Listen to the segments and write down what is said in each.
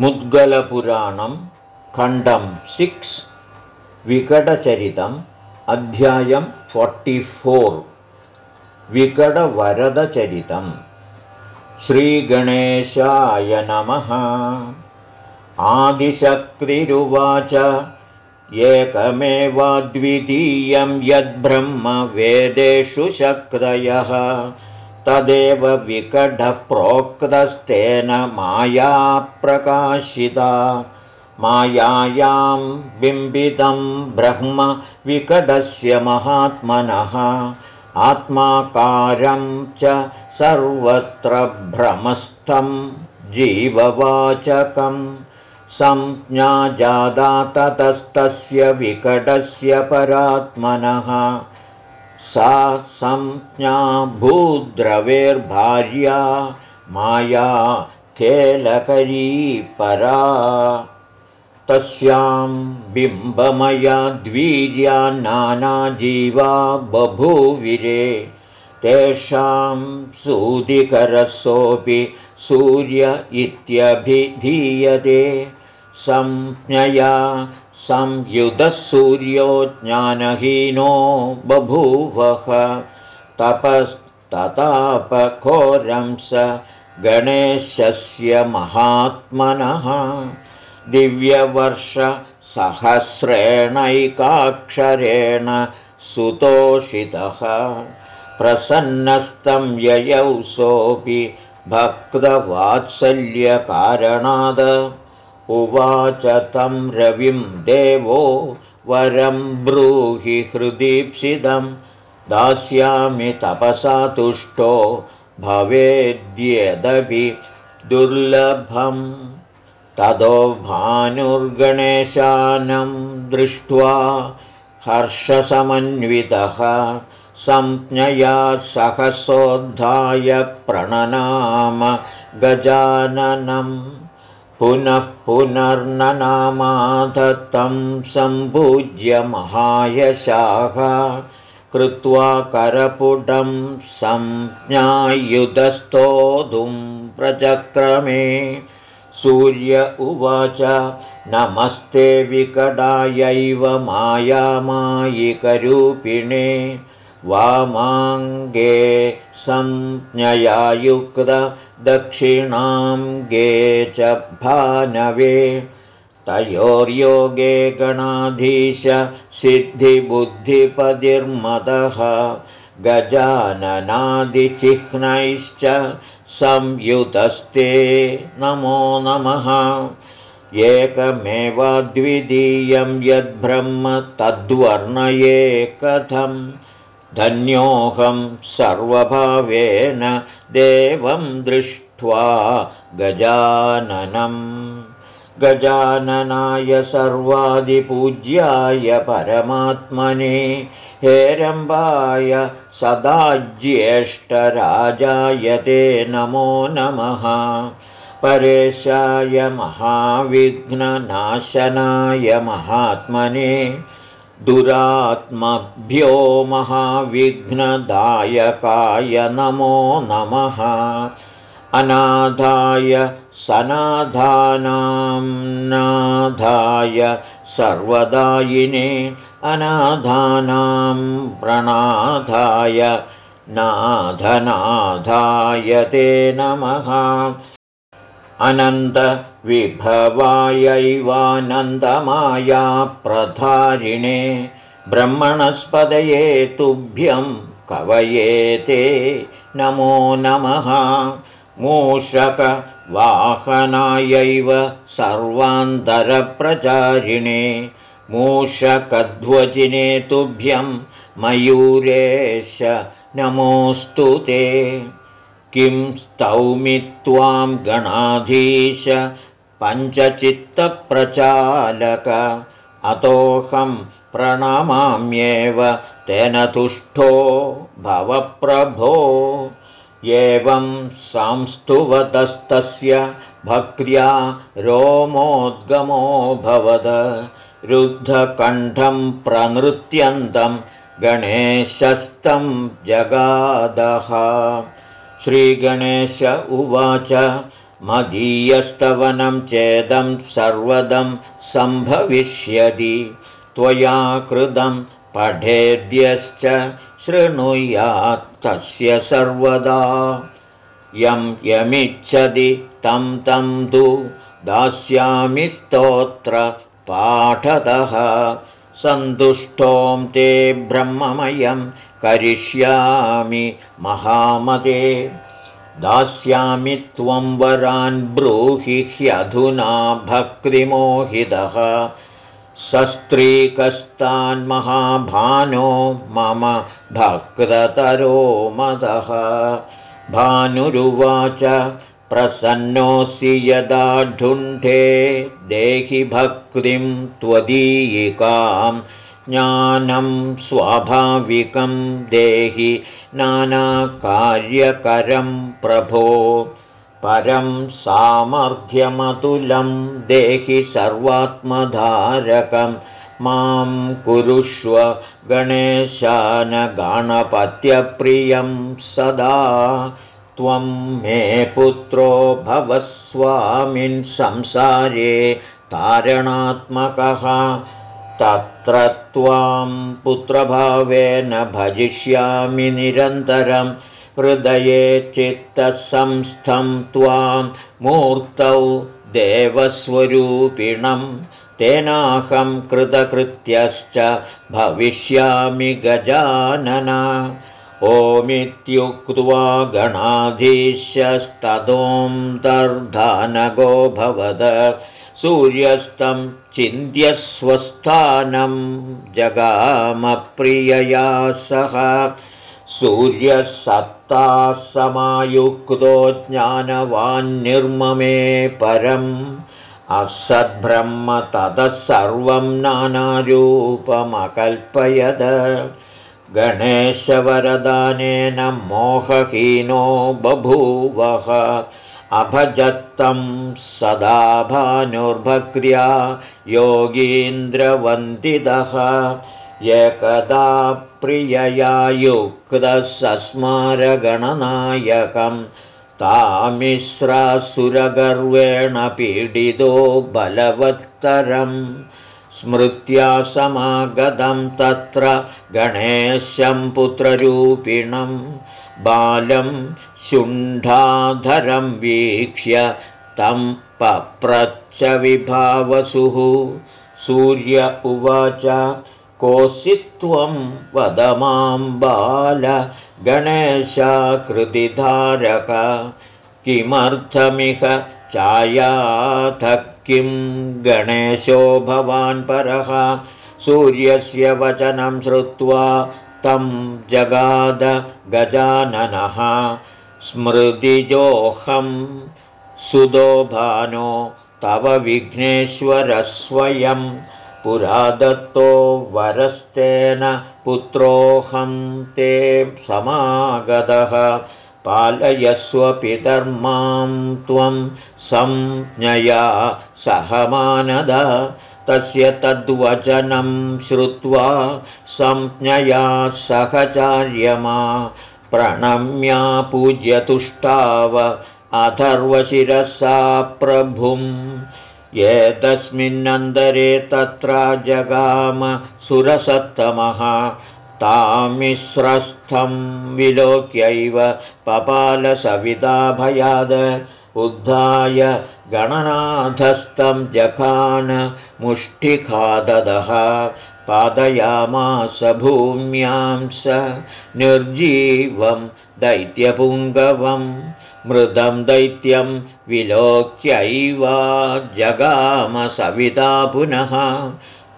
मुद्गलपुराणं खण्डं सिक्स् विकटचरितम् अध्यायं फोर्टिफोर् विकटवरदचरितम्। श्रीगणेशाय नमः। आदिशक्तिरुवाच एकमेवाद्वितीयं यद्ब्रह्मवेदेषु शक्रयः तदेव विकटप्रोक्तस्तेन माया प्रकाशिता मायायां बिम्बितं ब्रह्म विकटस्य महात्मनः। आत्माकारं च सर्वत्र भ्रमस्थं जीववाचकं। संज्ञा ततस्तस्य विकटस्य परात्मनः सा संज्ञा भूद्रवेर्भार्या माया केलकरी परा। तस्यां बिम्बमया द्वीर्या नानाजीवा बभूविरे। तेषां सूदिकरसोऽपि सूर्य इत्यभिधीयते। संज्ञया संयुधः सूर्यो ज्ञानहीनो बभूवः। तपस्ततापघोरं स गणेशस्य महात्मनः। दिव्यवर्षसहस्रेणैकाक्षरेण सुतोषितः। प्रसन्नस्तं ययौ सोऽपि भक्तवात्सल्यकारणाद् उवाच तं रविं देवो वरं ब्रूहि हृदीप्सितं दास्यामि तपसा तुष्टो भवेद्यदपि दुर्लभम्। ततो भानुर्गणेशानं दृष्ट्वा हर्षसमन्वितः संज्ञया सहसोद्धाय प्रणनाम गजाननम् पुनः पुनर्ननामाधत्तं सम्पूज्य महायशाः कृत्वा करपुटं संज्ञायुधस्तोधुं प्रचक्रमे। सूर्य उवाच नमस्ते विकटायैव मायामायिकरूपिणे वामाङ्गे संज्ञया गे च भानवे तयोर्योगे गणाधीश सिद्धिबुद्धिपदिर्मदः गजाननादिचिह्नैश्च संयुतस्ते नमो नमः। एकमेवाद्वितीयं यद्ब्रह्म तद्वर्णये कथम् धन्योऽहं सर्वभावेन देवं दृष्ट्वा गजाननम् गजाननाय सर्वादिपूज्याय परमात्मने हेरम्बाय सदा ज्येष्ठराजाय ते नमो नमः। परेशाय महाविघ्ननाशनाय महात्मने दुरात्मभ्यो महाविघ्नदायकाय नमो नमः। अनाधाय सनाधानां नाधाय सर्वदायिने अनाधानां प्रणाधाय नाधनाधाय ते नमः अनन्तविभवायैवानन्दमाया प्रधारिणे ब्रह्मणस्पदये तुभ्यं कवयेते नमो नमः। मूषकवाहनायैव सर्वान्तरप्रचारिणे मूषकध्वजिने तुभ्यं मयूरेश नमोऽस्तु ते किं स्तौमि त्वां गणाधीश पञ्चचित्तप्रचालक। अतोऽहं प्रणामाम्येव तेन तुष्टो भवप्रभो। एवं संस्तुवतस्तस्य भक्र्या रोमोद्गमोऽभवद रुद्धकण्ठं प्रनृत्यन्तं गणेशस्तं जगादः श्रीगणेश उवाच मदीयस्तवनं चेदं सर्वदं सम्भविष्यति त्वया कृतं पठेद्यश्च शृणुयात् तस्य सर्वदा। यं यमिच्छति तं तं तु दास्यामि स्तोत्र पाठतः। सन्तुष्टों ते ब्रह्ममयं करिष्यामि महामते दास्यामि त्वं वरान् ब्रूहि ह्यधुना भक्तिमोहितः। सस्त्रीकस्तान्महाभानो मम भक्ततरो मदः। भानुरुवाच प्रसन्नोऽसि यदा ढुण्ठे। देहि भक्तिं त्वदीयिकां ज्ञानं स्वाभाविकं देहि नानाकार्यकरं प्रभो। परं सामर्थ्यमतुलं देहि सर्वात्मधारकं। मां कुरुष्व गणेशानगणपत्यप्रियं सदा। त्वं मे पुत्रो भवस्वामिन् संसारे तारणात्मकः तत्र त्वां पुत्रभावेन भजिष्यामि निरन्तरं हृदये चित्तसंस्थं त्वां मूर्तौ देवस्वरूपिणं तेनाहं कृतकृत्यश्च भविष्यामि गजानना। ओमित्युक्त्वा गणाधीशस्ततोऽन्तर्धानगो भवद। सूर्यस्तं चिन्त्यस्वस्थानं जगामप्रियया सह। सूर्यसत्तासमायुक्तो ज्ञानवान्निर्ममे परम् असद्ब्रह्म ततः सर्वं नानारूपमकल्पयद। गणेशवरदानेन मोहहीनो बभूवः अभजत्तं सदा भानुर्भक्र्या योगीन्द्रवन्दितः। एकदा प्रियया युक्तः तामिश्रासुरगर्वेण पीडितो बलवत्तरम् स्मृत्या समागतं तत्र गणेशं पुत्ररूपिणं बालं शुण्ठाधरं वीक्ष्य तं पप्रच्च विभावसुः सूर्य उवाच कोऽसि त्वं वद मां बाल गणेशाकृतिधारक किमर्थमिह चायाथ किं गणेशो भवान् परः? सूर्यस्य वचनं श्रुत्वा तं जगाद गजाननः स्मृतिजोऽहं सुदोभानो तव विघ्नेश्वरस्वयं पुरा दत्तो वरस्तेन पुत्रोऽहं ते समागतः पालयस्वपितर्मां त्वं संज्ञया सहमानद तस्य तद्वचनं श्रुत्वा संज्ञया सहचार्यमा प्रणम्या पूज्यतुष्टाव अथर्वशिरसा प्रभुं एतस्मिन्नन्तरे तत्र जगाम सुरसत्तमः। तामिश्रस्थं विलोक्यैव पपालसविताभयाद उद्धाय गणनाथस्थं जखान मुष्टिखाददः पादयामास भूम्यां स निर्जीवं दैत्यपुङ्गवं मृदं दैत्यं विलोक्यैव जगाम सविता पुनः।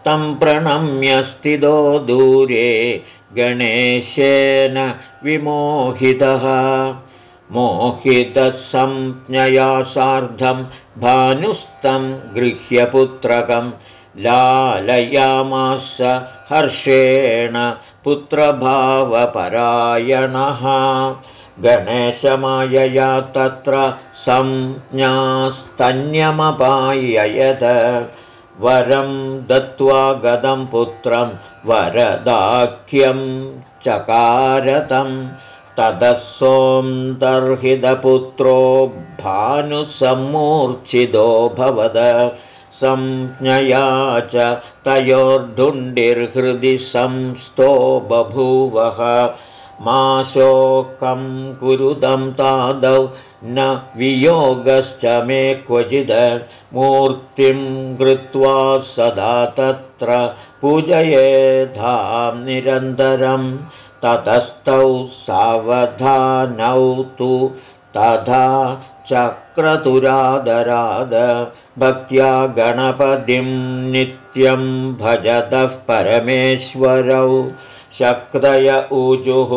तं प्रणम्यस्थितो दूरे गणेशेन विमोहितः। मोहितसंज्ञया सार्धं भानुस्तं गृह्यपुत्रकं लालयामास हर्षेण पुत्रभावपरायणः। गणेशमायया तत्र संज्ञास्तन्यमपाययत वरं दत्त्वा गदं पुत्रं वरदाख्यं चकारतम्। तदसोऽन्तर्हितपुत्रो भानुसम्मूर्च्छितो भवद संज्ञया च तयोर्धुण्डिर्हृदि संस्थो बभूवः। मा शोकं कुरुदं तादौ न वियोगश्च मे क्वचिद। मूर्तिं कृत्वा सदा तत्र पूजयेधां निरन्तरं। ततस्तौ सावधानौ तु तथा चक्रतुरादराद भक्त्या गणपतिं नित्यं भजतः परमेश्वरौ शक्रय ऊजुः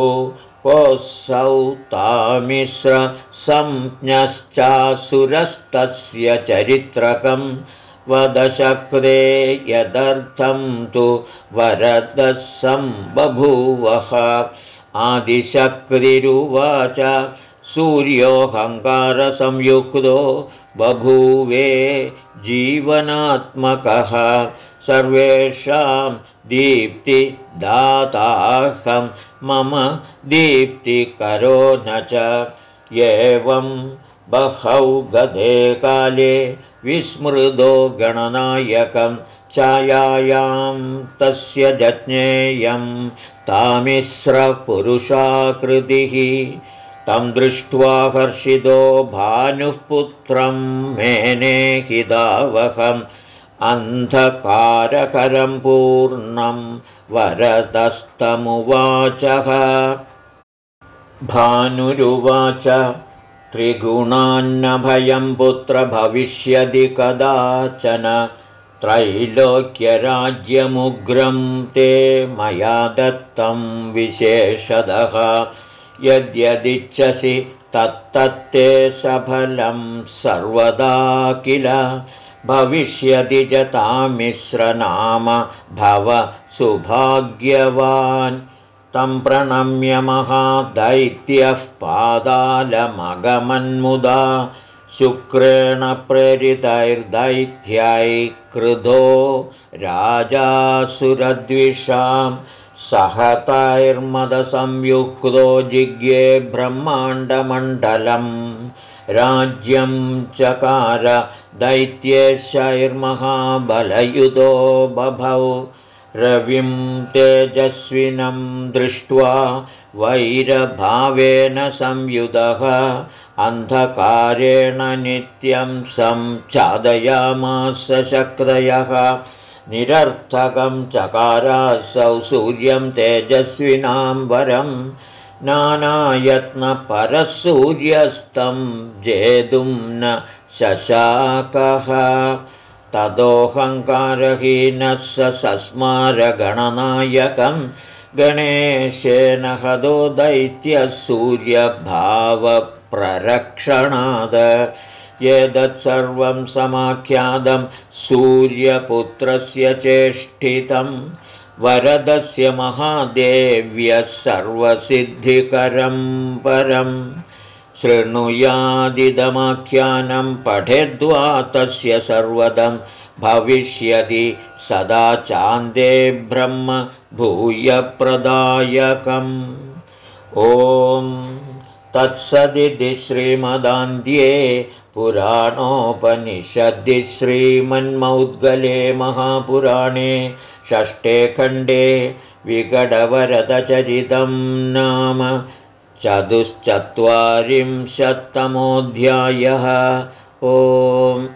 कोऽसौ तामिश्र संज्ञश्चासुरस्तस्य चरित्रकं वदशक्रे यदर्थं तु वरदः सम्बभूवः आदिशक्तिरुवाच सूर्योऽहङ्कारसंयुक्तो बभूवे जीवनात्मकः सर्वेषां दीप्तिदाताहं मम दीप्तिकरो न च। एवं बहौ गते काले विस्मृतो गणनायकं छायायां तस्य जज्ञेयं तामिस्रपुरुषाकृतिः तं दृष्ट्वा हर्षितो भानुः पुत्रं मेने हिदावहम् अन्धकारकरं पूर्णं वरदस्तमुवाचः। भानुरुवाच त्रिगुणान्नभयं पुत्र भविष्यति कदाचन। त्रैलोक्यराज्यमुग्रं ते मया दत्तं विशेषदः यद्यदिच्छसि तत्तत्ते सफलं सर्वदा किल। भविष्यति च तामिश्रनाम भव सुभाग्यवान्। तं प्रणम्य महादैत्यः पादालमगमन्मुदा। शुक्रेण प्रेरितैर्दैत्यै कृधो राजासुरद्विषां सहतैर्मदसंयुक्तो जिज्ञे ब्रह्माण्डमण्डलम्। राज्यं चकार दैत्येशैर्महाबलयुतो बभौ। रविं तेजस्विनं दृष्ट्वा वैरभावेन संयुतः अन्धकारेण नित्यं संचादयामास शक्रयः निरर्थकं चकारासौ सूर्यं तेजस्विनां वरं नानायत्नपरसूर्यस्तं जेतुं न शशाकः। तदोऽहङ्कारहीनः स सस्मारगणनायकं गणेशेन हदो दैत्यसूर्यभावप्ररक्षणाद एतत्सर्वं समाख्यातं सूर्यपुत्रस्य चेष्टितं वरदस्य महादेव्यः सर्वसिद्धिकरं परम् शृणुयादिदमाख्यानं पठेद्वा तस्य सर्वदं भविष्यति सदा चान्दे ब्रह्म भूयप्रदायकम् ॐ तत्सदिति श्रीमदान्ध्ये पुराणोपनिषद्दि श्रीमन्मौद्गले महापुराणे षष्ठे खण्डे विकटवरदचरितं नाम चतुश्चत्वारिंशत्तमोऽध्यायः। ओम्